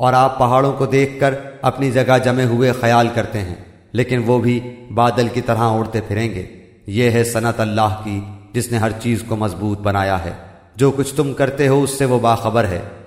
और आप पहाड़ों को देखकर अपनी जगह जमे हुए ख्याल करते हैं, लेकिन वो भी बादल की तरह उड़ते फिरेंगे। ये है सनत अल्लाह की, जिसने हर चीज़ को मज़बूत बनाया है। जो कुछ तुम करते हो, उससे वो बाखबर है।